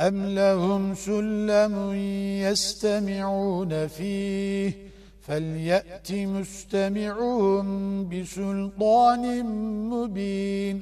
أم لهم سلم يستمعون فيه فليأت مستمعهم بسلطان مبين